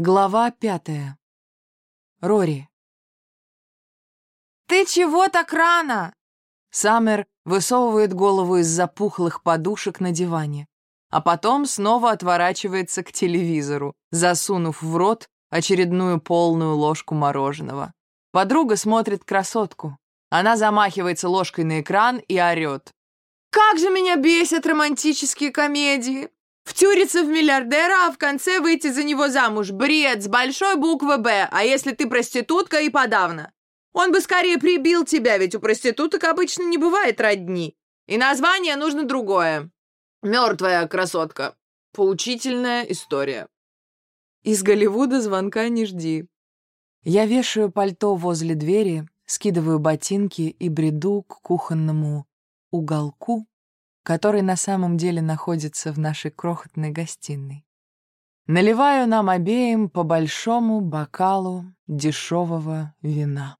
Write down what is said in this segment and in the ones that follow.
Глава пятая. Рори. «Ты чего так рано?» Саммер высовывает голову из запухлых подушек на диване, а потом снова отворачивается к телевизору, засунув в рот очередную полную ложку мороженого. Подруга смотрит красотку. Она замахивается ложкой на экран и орет. «Как же меня бесят романтические комедии! Втюриться в миллиардера, а в конце выйти за него замуж. Бред с большой буквы «Б», а если ты проститутка и подавно. Он бы скорее прибил тебя, ведь у проституток обычно не бывает родни. И название нужно другое. «Мертвая красотка». Поучительная история. Из Голливуда звонка не жди. Я вешаю пальто возле двери, скидываю ботинки и бреду к кухонному уголку, который на самом деле находится в нашей крохотной гостиной. Наливаю нам обеим по большому бокалу дешевого вина.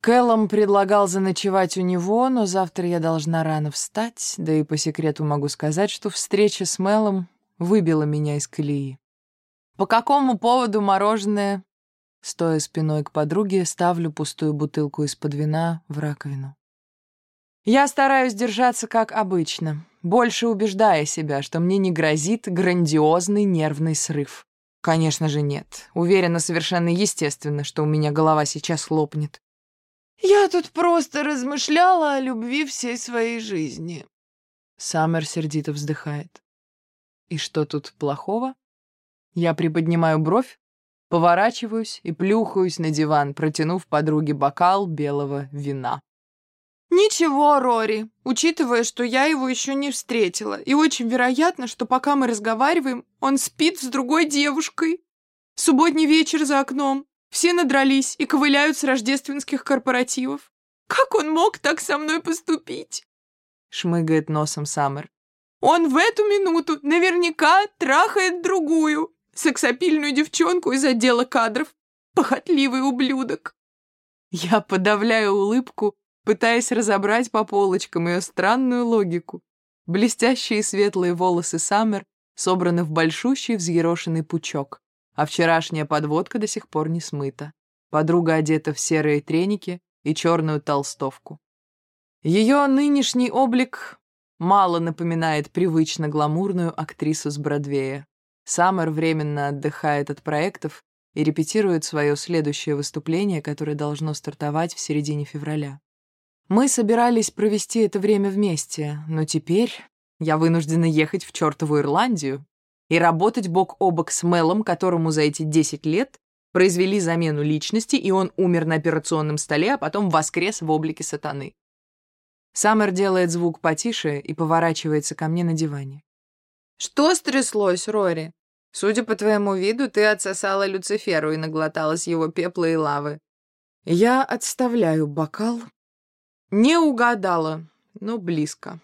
Кэллом предлагал заночевать у него, но завтра я должна рано встать, да и по секрету могу сказать, что встреча с Мелом выбила меня из колеи. По какому поводу мороженое? Стоя спиной к подруге, ставлю пустую бутылку из-под вина в раковину. Я стараюсь держаться как обычно, больше убеждая себя, что мне не грозит грандиозный нервный срыв. Конечно же, нет. Уверена совершенно естественно, что у меня голова сейчас лопнет. «Я тут просто размышляла о любви всей своей жизни». Саммер сердито вздыхает. «И что тут плохого?» Я приподнимаю бровь, поворачиваюсь и плюхаюсь на диван, протянув подруге бокал белого вина. «Ничего, Рори, учитывая, что я его еще не встретила, и очень вероятно, что пока мы разговариваем, он спит с другой девушкой. Субботний вечер за окном, все надрались и ковыляют с рождественских корпоративов. Как он мог так со мной поступить?» Шмыгает носом Саммер. «Он в эту минуту наверняка трахает другую, сексапильную девчонку из отдела кадров. Похотливый ублюдок». Я подавляю улыбку, пытаясь разобрать по полочкам ее странную логику. Блестящие светлые волосы Саммер собраны в большущий взъерошенный пучок, а вчерашняя подводка до сих пор не смыта. Подруга одета в серые треники и черную толстовку. Ее нынешний облик мало напоминает привычно гламурную актрису с Бродвея. Саммер временно отдыхает от проектов и репетирует свое следующее выступление, которое должно стартовать в середине февраля. Мы собирались провести это время вместе, но теперь я вынуждена ехать в чертову Ирландию и работать бок о бок с Мелом, которому за эти 10 лет произвели замену личности, и он умер на операционном столе, а потом воскрес в облике сатаны. Саммер делает звук потише и поворачивается ко мне на диване. «Что стряслось, Рори? Судя по твоему виду, ты отсосала Люциферу и наглоталась его пепла и лавы». Я отставляю бокал не угадала, но близко.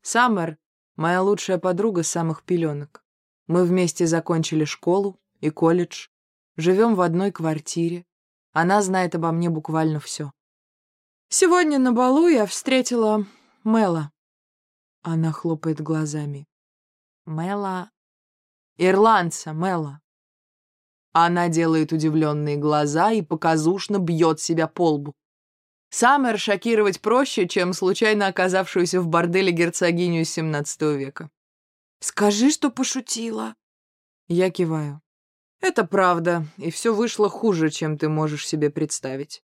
Саммер — моя лучшая подруга с самых пеленок. Мы вместе закончили школу и колледж, живем в одной квартире. Она знает обо мне буквально все. Сегодня на балу я встретила Мэла. Она хлопает глазами. Мэла... Ирландца, Мэла. Она делает удивленные глаза и показушно бьет себя по лбу. Саммер шокировать проще, чем случайно оказавшуюся в борделе герцогиню из XVII века. «Скажи, что пошутила». Я киваю. «Это правда, и все вышло хуже, чем ты можешь себе представить».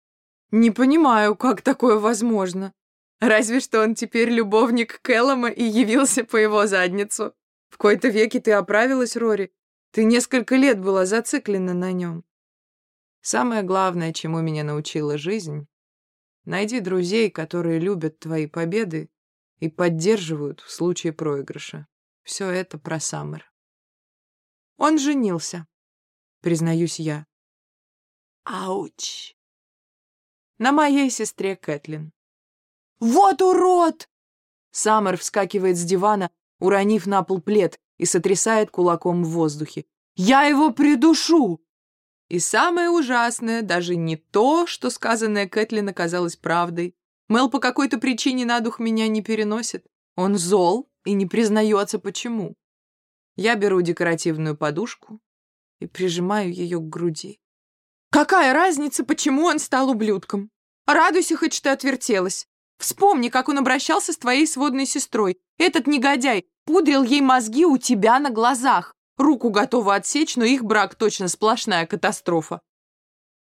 «Не понимаю, как такое возможно. Разве что он теперь любовник Кэллома и явился по его задницу. В кои-то веке ты оправилась, Рори. Ты несколько лет была зациклена на нем». Самое главное, чему меня научила жизнь, Найди друзей, которые любят твои победы и поддерживают в случае проигрыша. Все это про Саммер. Он женился, признаюсь я. Ауч. На моей сестре Кэтлин. Вот урод! Саммер вскакивает с дивана, уронив на пол плед и сотрясает кулаком в воздухе. «Я его придушу!» И самое ужасное даже не то, что сказанное Кэтлин оказалось правдой. Мел по какой-то причине на дух меня не переносит. Он зол и не признается, почему. Я беру декоративную подушку и прижимаю ее к груди. Какая разница, почему он стал ублюдком? Радуйся хоть, что отвертелась. Вспомни, как он обращался с твоей сводной сестрой. Этот негодяй пудрил ей мозги у тебя на глазах. Руку готова отсечь, но их брак точно сплошная катастрофа.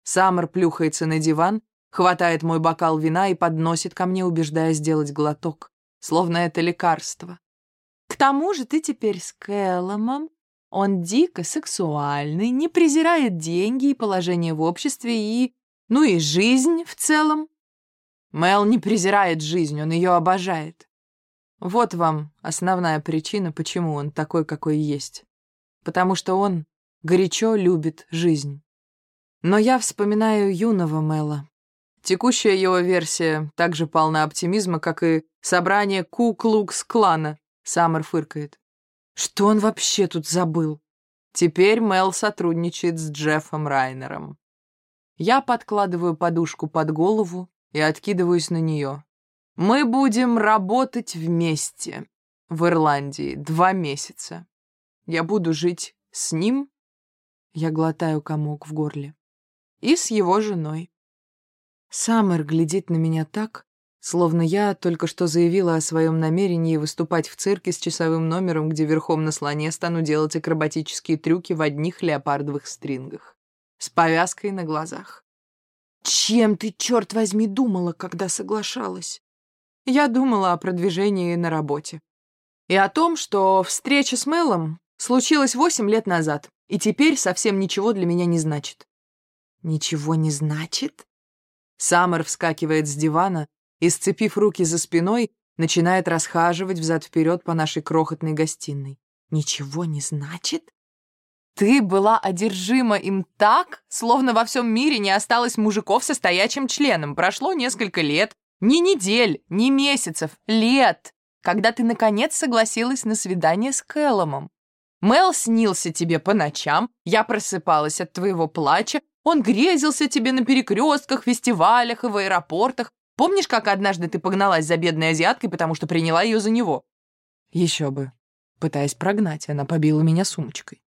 Саммер плюхается на диван, хватает мой бокал вина и подносит ко мне, убеждая сделать глоток, словно это лекарство. К тому же ты теперь с Кэлломом. Он дико сексуальный, не презирает деньги и положение в обществе и... ну и жизнь в целом. Мел не презирает жизнь, он ее обожает. Вот вам основная причина, почему он такой, какой есть. Потому что он горячо любит жизнь. Но я вспоминаю юного Мела. Текущая его версия также полна оптимизма, как и собрание Ку-Клукс-клана, Саммер фыркает. Что он вообще тут забыл? Теперь Мел сотрудничает с Джеффом Райнером. Я подкладываю подушку под голову и откидываюсь на нее. Мы будем работать вместе в Ирландии два месяца. Я буду жить с ним, я глотаю комок в горле, и с его женой. Саммер глядит на меня так, Словно я только что заявила о своем намерении выступать в цирке с часовым номером, где верхом на слоне стану делать акробатические трюки в одних леопардовых стрингах. С повязкой на глазах. Чем ты, черт возьми, думала, когда соглашалась? Я думала о продвижении на работе. И о том, что встреча с Мелом случилась восемь лет назад, и теперь совсем ничего для меня не значит. Ничего не значит? Саммер вскакивает с дивана, и, сцепив руки за спиной, начинает расхаживать взад-вперед по нашей крохотной гостиной. «Ничего не значит?» «Ты была одержима им так, словно во всем мире не осталось мужиков со стоячим членом. Прошло несколько лет, ни недель, ни месяцев, лет, когда ты, наконец, согласилась на свидание с Кэлломом. Мел снился тебе по ночам, я просыпалась от твоего плача, он грезился тебе на перекрестках, фестивалях и в аэропортах, Помнишь, как однажды ты погналась за бедной азиаткой, потому что приняла ее за него? Еще бы. Пытаясь прогнать, она побила меня сумочкой.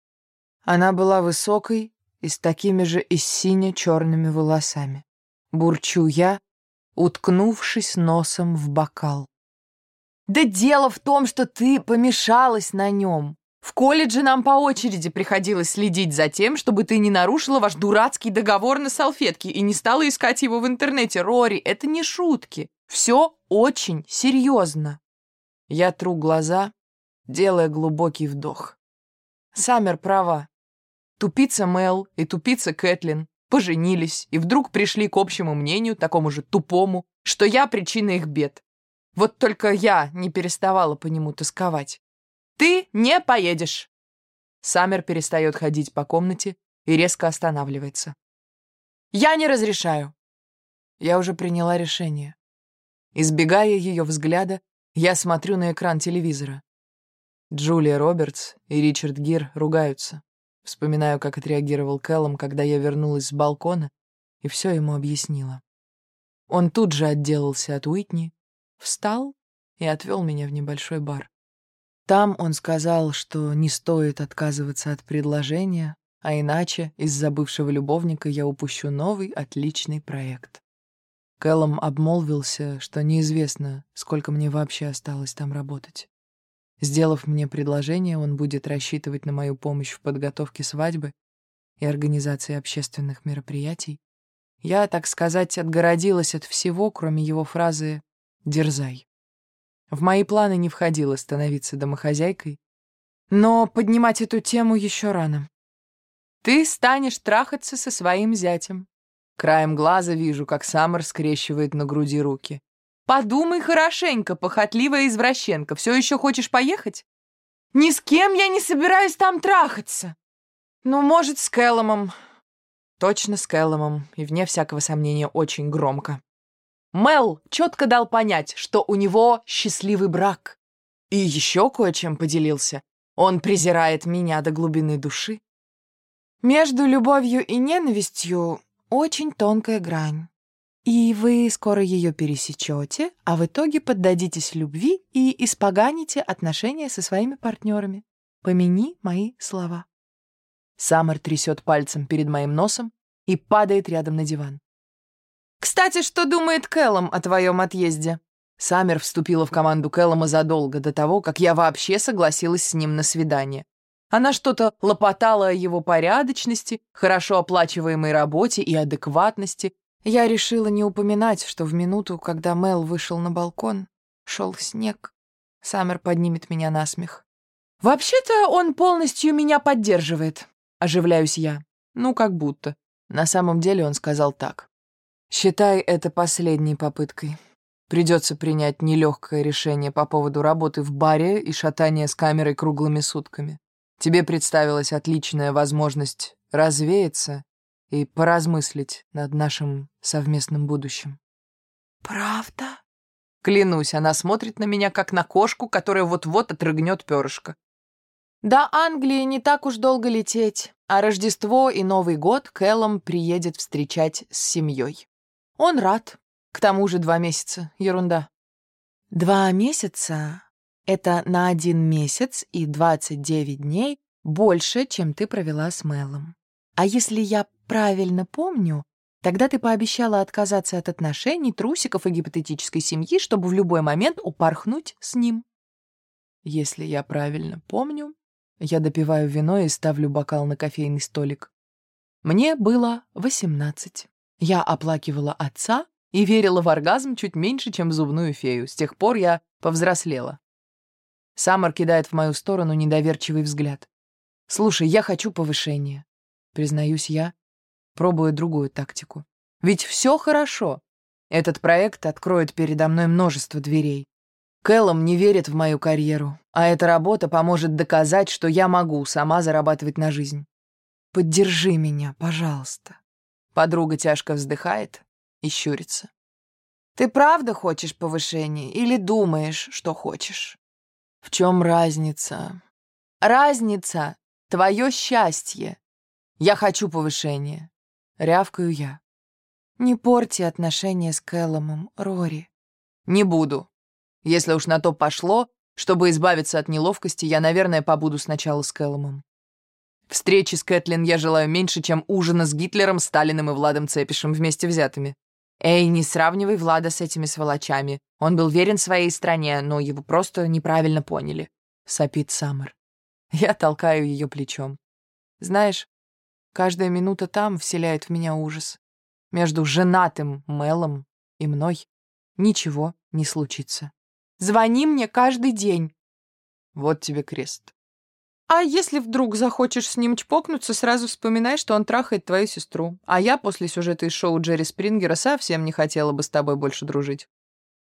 Она была высокой и с такими же и сине-черными волосами. Бурчу я, уткнувшись носом в бокал. «Да дело в том, что ты помешалась на нем. В колледже нам по очереди приходилось следить за тем, чтобы ты не нарушила ваш дурацкий договор на салфетке и не стала искать его в интернете. Рори, это не шутки. Все очень серьезно. Я тру глаза, делая глубокий вдох. Саммер права. Тупица Мел и тупица Кэтлин поженились и вдруг пришли к общему мнению, такому же тупому, что я причина их бед. Вот только я не переставала по нему тосковать. Ты не поедешь!» Саммер перестает ходить по комнате и резко останавливается. «Я не разрешаю!» Я уже приняла решение. Избегая ее взгляда, я смотрю на экран телевизора. Джулия Робертс и Ричард Гир ругаются. Вспоминаю, как отреагировал Кэллом, когда я вернулась с балкона, и все ему объяснила. Он тут же отделался от Уитни, встал и отвел меня в небольшой бар. Там он сказал, что не стоит отказываться от предложения, а иначе из-за бывшего любовника я упущу новый отличный проект. Кэллом обмолвился, что неизвестно, сколько мне вообще осталось там работать. Сделав мне предложение, он будет рассчитывать на мою помощь в подготовке свадьбы и организации общественных мероприятий. Я, так сказать, отгородилась от всего, кроме его фразы «дерзай». В мои планы не входило становиться домохозяйкой, но поднимать эту тему еще рано. Ты станешь трахаться со своим зятем. Краем глаза вижу, как Саммер скрещивает на груди руки. Подумай хорошенько, похотливая извращенка. Все еще хочешь поехать? Ни с кем я не собираюсь там трахаться. Ну, может, с Кэлломом. Точно с Кэлломом, и вне всякого сомнения очень громко. Мел четко дал понять, что у него счастливый брак. И еще кое-чем поделился. Он презирает меня до глубины души. Между любовью и ненавистью очень тонкая грань. И вы скоро ее пересечете, а в итоге поддадитесь любви и испоганите отношения со своими партнерами. Помяни мои слова. Саммер трясет пальцем перед моим носом и падает рядом на диван. «Кстати, что думает Кэллом о твоем отъезде?» Саммер вступила в команду Кэллома задолго до того, как я вообще согласилась с ним на свидание. Она что-то лопотала о его порядочности, хорошо оплачиваемой работе и адекватности. Я решила не упоминать, что в минуту, когда Мел вышел на балкон, шел снег. Саммер поднимет меня на смех. «Вообще-то он полностью меня поддерживает», — оживляюсь я. Ну, как будто. На самом деле он сказал так. «Считай это последней попыткой. Придется принять нелегкое решение по поводу работы в баре и шатания с камерой круглыми сутками. Тебе представилась отличная возможность развеяться и поразмыслить над нашим совместным будущим». «Правда?» Клянусь, она смотрит на меня, как на кошку, которая вот-вот отрыгнет перышко. До Англии не так уж долго лететь, а Рождество и Новый год Кэллом приедет встречать с семьей. Он рад. К тому же два месяца. Ерунда. Два месяца — это на один месяц и 29 дней больше, чем ты провела с Мэлом. А если я правильно помню, тогда ты пообещала отказаться от отношений, трусиков и гипотетической семьи, чтобы в любой момент упорхнуть с ним. Если я правильно помню, я допиваю вино и ставлю бокал на кофейный столик. Мне было восемнадцать. Я оплакивала отца и верила в оргазм чуть меньше, чем в зубную фею. С тех пор я повзрослела. Саммер кидает в мою сторону недоверчивый взгляд. «Слушай, я хочу повышения», — признаюсь я, пробуя другую тактику. «Ведь все хорошо. Этот проект откроет передо мной множество дверей. Кэллом не верит в мою карьеру, а эта работа поможет доказать, что я могу сама зарабатывать на жизнь. Поддержи меня, пожалуйста. Подруга тяжко вздыхает и щурится. Ты правда хочешь повышения или думаешь, что хочешь? В чем разница? Разница — твое счастье. Я хочу повышения. Рявкаю я. Не порти отношения с Кэлломом, Рори. Не буду. Если уж на то пошло, чтобы избавиться от неловкости, я, наверное, побуду сначала с Кэлломом. Встречи с Кэтлин я желаю меньше, чем ужина с Гитлером, Сталиным и Владом Цепишем вместе взятыми. Эй, не сравнивай Влада с этими сволочами. Он был верен своей стране, но его просто неправильно поняли. Сопит Саммер. Я толкаю ее плечом. Знаешь, каждая минута там вселяет в меня ужас. Между женатым Мелом и мной ничего не случится. Звони мне каждый день. Вот тебе крест. А если вдруг захочешь с ним чпокнуться, сразу вспоминай, что он трахает твою сестру. А я после сюжета из шоу Джерри Спрингера совсем не хотела бы с тобой больше дружить.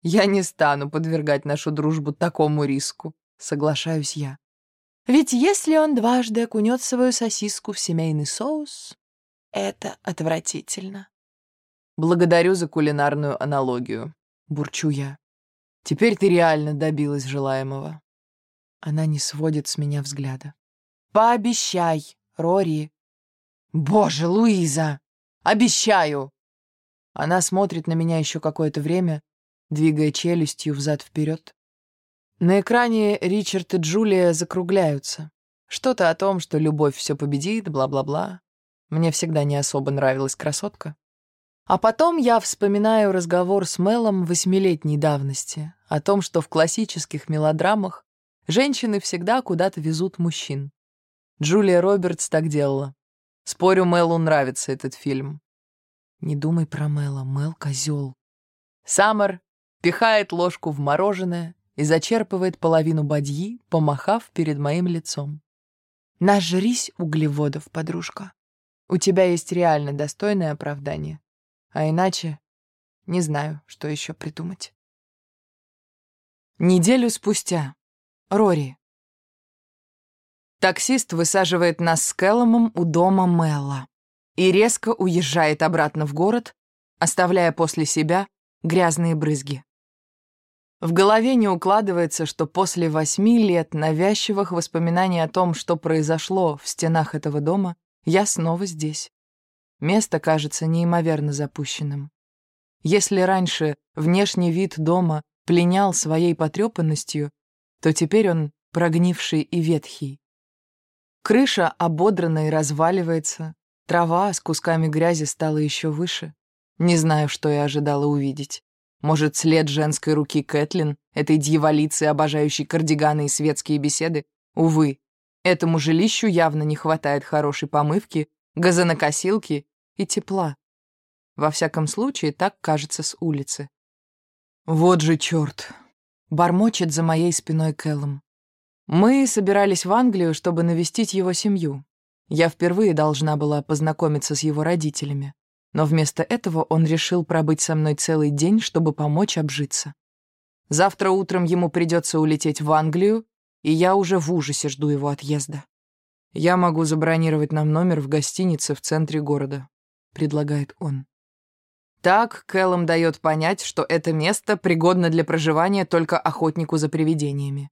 Я не стану подвергать нашу дружбу такому риску, соглашаюсь я. Ведь если он дважды окунет свою сосиску в семейный соус, это отвратительно. Благодарю за кулинарную аналогию, бурчу я. Теперь ты реально добилась желаемого. Она не сводит с меня взгляда. Пообещай, Рори. Боже, Луиза! Обещаю! Она смотрит на меня еще какое-то время, двигая челюстью взад-вперед. На экране Ричард и Джулия закругляются. Что-то о том, что любовь все победит, бла-бла-бла. Мне всегда не особо нравилась красотка. А потом я вспоминаю разговор с Мелом восьмилетней давности о том, что в классических мелодрамах женщины всегда куда-то везут мужчин. Джулия Робертс так делала. Спорю, Мелу нравится этот фильм. Не думай про Мела, Мел — козел. Саммер пихает ложку в мороженое и зачерпывает половину бадьи, помахав перед моим лицом. Нажрись углеводов, подружка. У тебя есть реально достойное оправдание. А иначе не знаю, что еще придумать. Неделю спустя. Рори. Таксист высаживает нас с Кэлломом у дома Мелла и резко уезжает обратно в город, оставляя после себя грязные брызги. В голове не укладывается, что после восьми лет навязчивых воспоминаний о том, что произошло в стенах этого дома, я снова здесь. Место кажется неимоверно запущенным. Если раньше внешний вид дома пленял своей потрепанностью, то теперь он прогнивший и ветхий. Крыша ободрана и разваливается, трава с кусками грязи стала еще выше. Не знаю, что я ожидала увидеть. Может, след женской руки Кэтлин, этой дьяволицы, обожающей кардиганы и светские беседы? Увы, этому жилищу явно не хватает хорошей помывки, газонокосилки и тепла. Во всяком случае, так кажется с улицы. «Вот же черт!» — бормочет за моей спиной Кэллом. Мы собирались в Англию, чтобы навестить его семью. Я впервые должна была познакомиться с его родителями. Но вместо этого он решил пробыть со мной целый день, чтобы помочь обжиться. Завтра утром ему придется улететь в Англию, и я уже в ужасе жду его отъезда. «Я могу забронировать нам номер в гостинице в центре города», — предлагает он. Так Кэллом дает понять, что это место пригодно для проживания только охотнику за привидениями.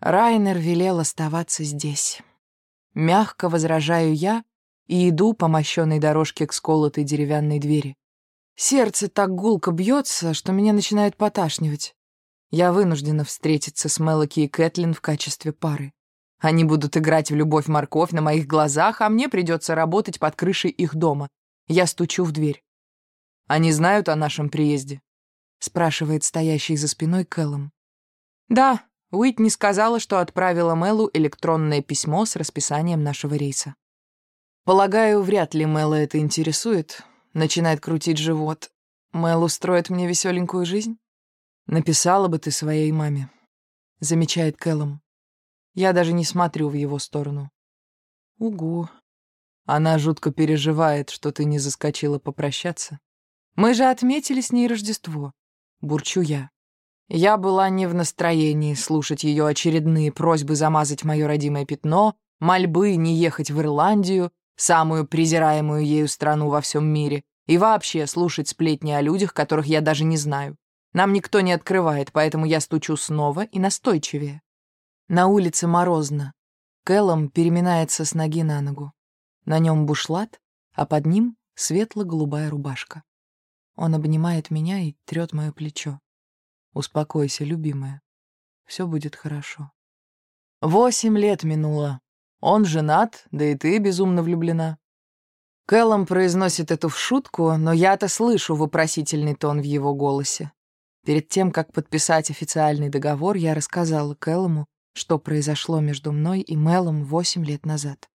Райнер велел оставаться здесь. Мягко возражаю я и иду по мощенной дорожке к сколотой деревянной двери. Сердце так гулко бьется, что меня начинает поташнивать. Я вынуждена встретиться с Мелоки и Кэтлин в качестве пары. Они будут играть в любовь-морковь на моих глазах, а мне придется работать под крышей их дома. Я стучу в дверь. «Они знают о нашем приезде?» — спрашивает стоящий за спиной Кэллом. «Да, Уитни сказала, что отправила Мэлу электронное письмо с расписанием нашего рейса. Полагаю, вряд ли Мэла это интересует. Начинает крутить живот. Мэл устроит мне веселенькую жизнь? Написала бы ты своей маме. Замечает Кэллом. Я даже не смотрю в его сторону. Угу. Она жутко переживает, что ты не заскочила попрощаться. Мы же отметили с ней Рождество. Бурчу я. Я была не в настроении слушать ее очередные просьбы замазать мое родимое пятно, мольбы не ехать в Ирландию, самую презираемую ею страну во всем мире, и вообще слушать сплетни о людях, которых я даже не знаю. Нам никто не открывает, поэтому я стучу снова и настойчивее. На улице морозно. Кэллом переминается с ноги на ногу. На нем бушлат, а под ним светло-голубая рубашка. Он обнимает меня и трет мое плечо. «Успокойся, любимая. Все будет хорошо». Восемь лет минуло. Он женат, да и ты безумно влюблена. Кэллом произносит эту в шутку, но я-то слышу вопросительный тон в его голосе. Перед тем, как подписать официальный договор, я рассказала Кэллому, что произошло между мной и Мелом восемь лет назад.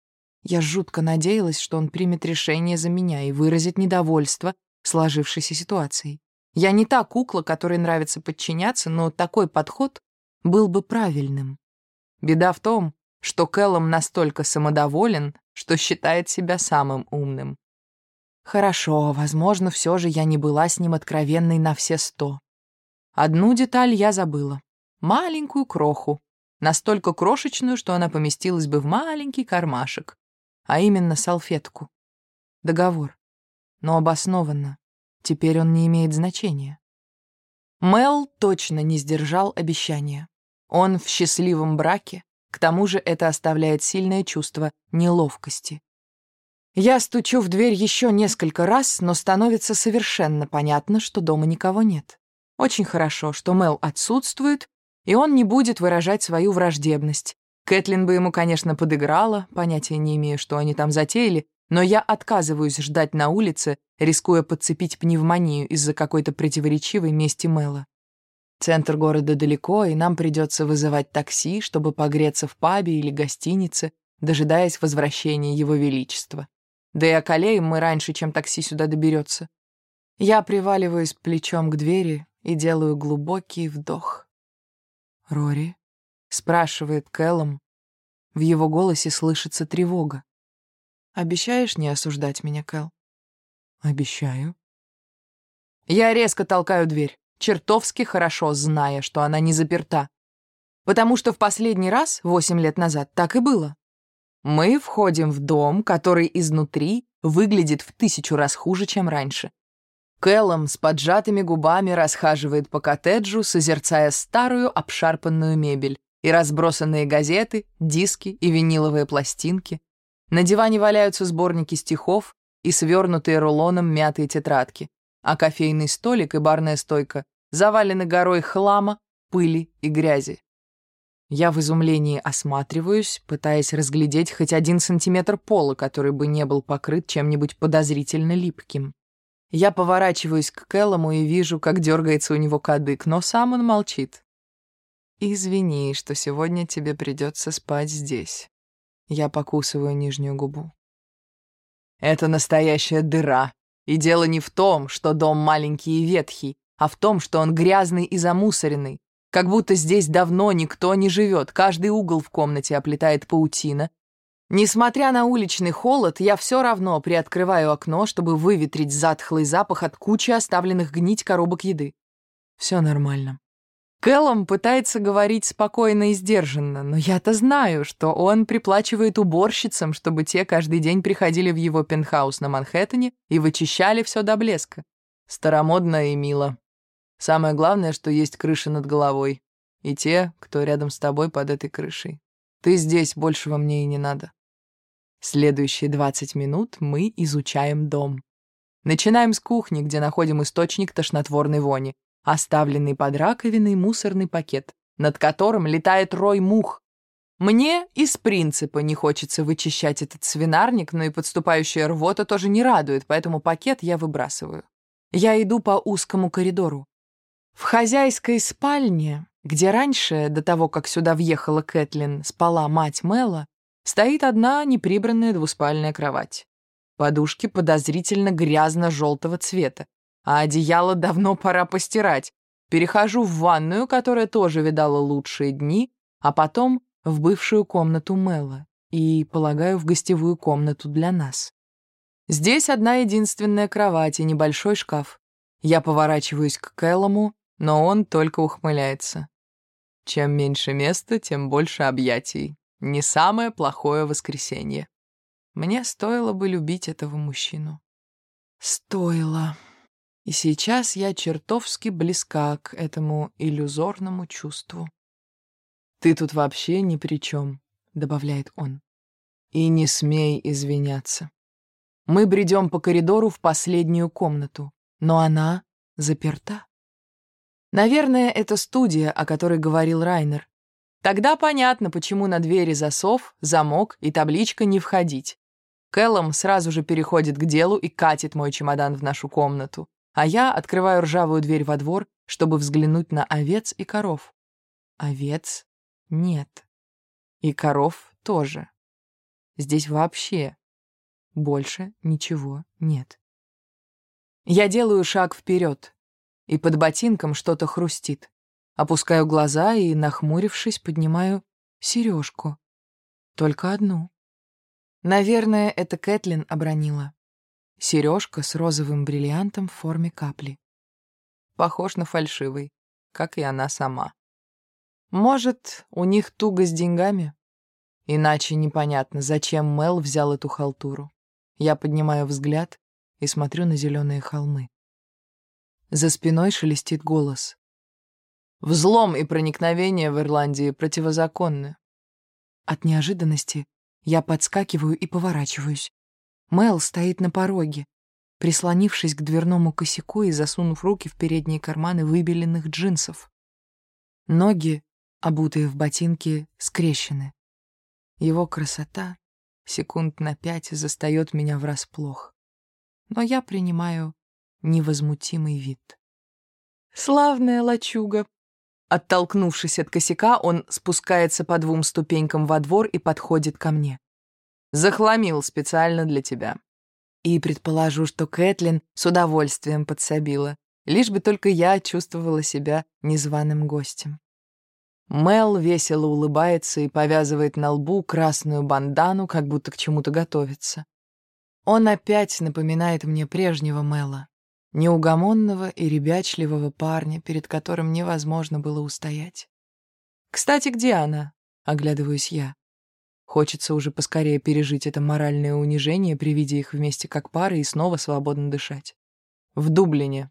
Я жутко надеялась, что он примет решение за меня и выразит недовольство сложившейся ситуацией. Я не та кукла, которой нравится подчиняться, но такой подход был бы правильным. Беда в том, что Кэллом настолько самодоволен, что считает себя самым умным. Хорошо, возможно, все же я не была с ним откровенной на все сто. Одну деталь я забыла. Маленькую кроху. Настолько крошечную, что она поместилась бы в маленький кармашек. А именно салфетку. Договор но обоснованно. Теперь он не имеет значения. Мел точно не сдержал обещания. Он в счастливом браке, к тому же это оставляет сильное чувство неловкости. Я стучу в дверь еще несколько раз, но становится совершенно понятно, что дома никого нет. Очень хорошо, что Мел отсутствует, и он не будет выражать свою враждебность. Кэтлин бы ему, конечно, подыграла, понятия не имею, что они там затеяли, но я отказываюсь ждать на улице, рискуя подцепить пневмонию из-за какой-то противоречивой мести Мэла. Центр города далеко, и нам придется вызывать такси, чтобы погреться в пабе или гостинице, дожидаясь возвращения Его Величества. Да и околеем мы раньше, чем такси сюда доберется. Я приваливаюсь плечом к двери и делаю глубокий вдох. «Рори?» — спрашивает Кэллом. В его голосе слышится тревога. Обещаешь не осуждать меня, Кэл? Обещаю. Я резко толкаю дверь, чертовски хорошо зная, что она не заперта. Потому что в последний раз, восемь лет назад, так и было. Мы входим в дом, который изнутри выглядит в тысячу раз хуже, чем раньше. Кэллом с поджатыми губами расхаживает по коттеджу, созерцая старую обшарпанную мебель и разбросанные газеты, диски и виниловые пластинки, на диване валяются сборники стихов и свернутые рулоном мятые тетрадки, а кофейный столик и барная стойка завалены горой хлама, пыли и грязи. Я в изумлении осматриваюсь, пытаясь разглядеть хоть один сантиметр пола, который бы не был покрыт чем-нибудь подозрительно липким. Я поворачиваюсь к Кэллому и вижу, как дергается у него кадык, но сам он молчит. «Извини, что сегодня тебе придется спать здесь». Я покусываю нижнюю губу. «Это настоящая дыра. И дело не в том, что дом маленький и ветхий, а в том, что он грязный и замусоренный. Как будто здесь давно никто не живет, каждый угол в комнате оплетает паутина. Несмотря на уличный холод, я все равно приоткрываю окно, чтобы выветрить затхлый запах от кучи оставленных гнить коробок еды. Все нормально. Кэллом пытается говорить спокойно и сдержанно, но я-то знаю, что он приплачивает уборщицам, чтобы те каждый день приходили в его пентхаус на Манхэттене и вычищали все до блеска. Старомодно и мило. Самое главное, что есть крыша над головой. И те, кто рядом с тобой под этой крышей. Ты здесь, большего мне и не надо. Следующие 20 минут мы изучаем дом. Начинаем с кухни, где находим источник тошнотворной вони, оставленный под раковиной мусорный пакет, над которым летает рой мух. Мне из принципа не хочется вычищать этот свинарник, но и подступающая рвота тоже не радует, поэтому пакет я выбрасываю. Я иду по узкому коридору. В хозяйской спальне, где раньше, до того, как сюда въехала Кэтлин, спала мать Мэла, стоит одна неприбранная двуспальная кровать. Подушки подозрительно грязно-желтого цвета, а одеяло давно пора постирать. Перехожу в ванную, которая тоже видала лучшие дни, а потом в бывшую комнату Мэла и, полагаю, в гостевую комнату для нас. Здесь одна единственная кровать и небольшой шкаф. Я поворачиваюсь к Кэллому, но он только ухмыляется. Чем меньше места, тем больше объятий. Не самое плохое воскресенье. Мне стоило бы любить этого мужчину. Стоило. И сейчас я чертовски близка к этому иллюзорному чувству. «Ты тут вообще ни при чем», — добавляет он. «И не смей извиняться». Мы бредем по коридору в последнюю комнату, но она заперта. Наверное, это студия, о которой говорил Райнер. Тогда понятно, почему на двери засов, замок и табличка «Не входить». Кэллом сразу же переходит к делу и катит мой чемодан в нашу комнату, а я открываю ржавую дверь во двор, чтобы взглянуть на овец и коров. Овец нет. И коров тоже. Здесь вообще больше ничего нет. Я делаю шаг вперед, и под ботинком что-то хрустит. Опускаю глаза и, нахмурившись, поднимаю сережку. Только одну. Наверное, это Кэтлин обронила. Сережка с розовым бриллиантом в форме капли. Похож на фальшивый, как и она сама. Может, у них туго с деньгами? Иначе непонятно, зачем Мел взял эту халтуру. Я поднимаю взгляд и смотрю на зеленые холмы. За спиной шелестит голос. Взлом и проникновение в Ирландии противозаконны. От неожиданности я подскакиваю и поворачиваюсь. Мел стоит на пороге, прислонившись к дверному косяку и засунув руки в передние карманы выбеленных джинсов. Ноги, обутые в ботинки, скрещены. Его красота секунд на пять застает меня врасплох. Но я принимаю невозмутимый вид. «Славная лачуга!» Оттолкнувшись от косяка, он спускается по двум ступенькам во двор и подходит ко мне. «Захламил специально для тебя». И предположу, что Кэтлин с удовольствием подсобила, лишь бы только я чувствовала себя незваным гостем. Мел весело улыбается и повязывает на лбу красную бандану, как будто к чему-то готовится. Он опять напоминает мне прежнего Мела, неугомонного и ребячливого парня, перед которым невозможно было устоять. «Кстати, где она?» — оглядываюсь я. Хочется уже поскорее пережить это моральное унижение при виде их вместе как пары и снова свободно дышать. В Дублине.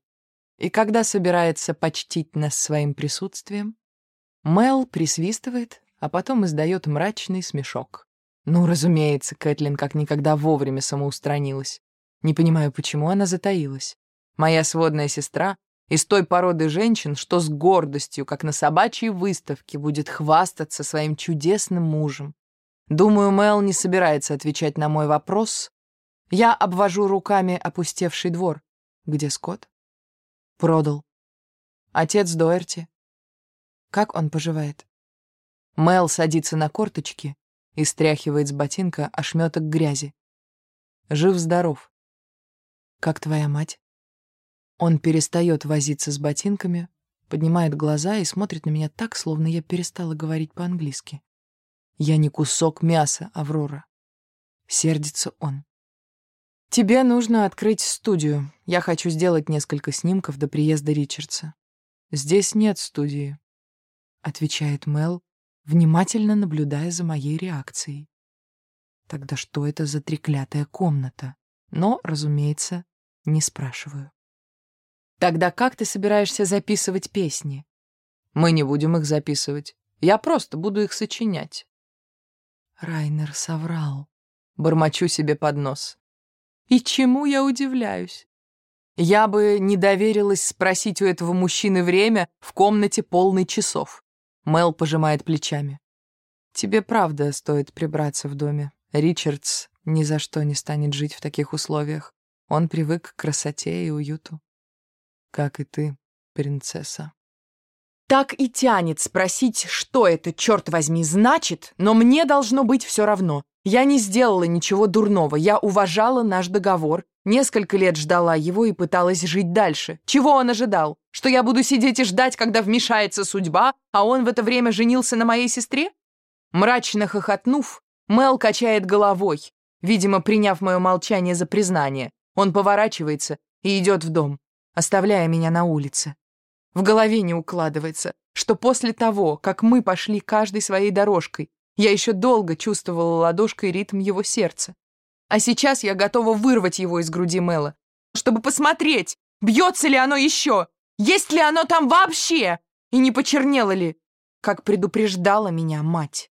И когда собирается почтить нас своим присутствием, Мел присвистывает, а потом издает мрачный смешок. Ну, разумеется, Кэтлин как никогда вовремя самоустранилась. Не понимаю, почему она затаилась. Моя сводная сестра Из той породы женщин, что с гордостью, как на собачьей выставке, будет хвастаться своим чудесным мужем. Думаю, Мэл не собирается отвечать на мой вопрос. Я обвожу руками опустевший двор. Где Скотт? Продал. Отец Доерти. Как он поживает? Мэл садится на корточки и стряхивает с ботинка ошметок грязи. Жив-здоров. Как твоя мать? Он перестает возиться с ботинками, поднимает глаза и смотрит на меня так, словно я перестала говорить по-английски. Я не кусок мяса, Аврора. Сердится он. Тебе нужно открыть студию. Я хочу сделать несколько снимков до приезда Ричардса. Здесь нет студии, отвечает Мел, внимательно наблюдая за моей реакцией. Тогда что это за треклятая комната? Но, разумеется, не спрашиваю. Тогда как ты собираешься записывать песни? Мы не будем их записывать. Я просто буду их сочинять. Райнер соврал. Бормочу себе под нос. И чему я удивляюсь? Я бы не доверилась спросить у этого мужчины время в комнате полной часов. Мел пожимает плечами. Тебе правда стоит прибраться в доме. Ричардс ни за что не станет жить в таких условиях. Он привык к красоте и уюту. Как и ты, принцесса. Так и тянет спросить, что это, черт возьми, значит, но мне должно быть все равно. Я не сделала ничего дурного, я уважала наш договор, несколько лет ждала его и пыталась жить дальше. Чего он ожидал? Что я буду сидеть и ждать, когда вмешается судьба, а он в это время женился на моей сестре? Мрачно хохотнув, Мел качает головой, видимо, приняв мое молчание за признание. Он поворачивается и идет в дом, оставляя меня на улице. В голове не укладывается, что после того, как мы пошли каждой своей дорожкой, я еще долго чувствовала ладошкой ритм его сердца. А сейчас я готова вырвать его из груди Мэла, чтобы посмотреть, бьется ли оно еще, есть ли оно там вообще, и не почернело ли, как предупреждала меня мать.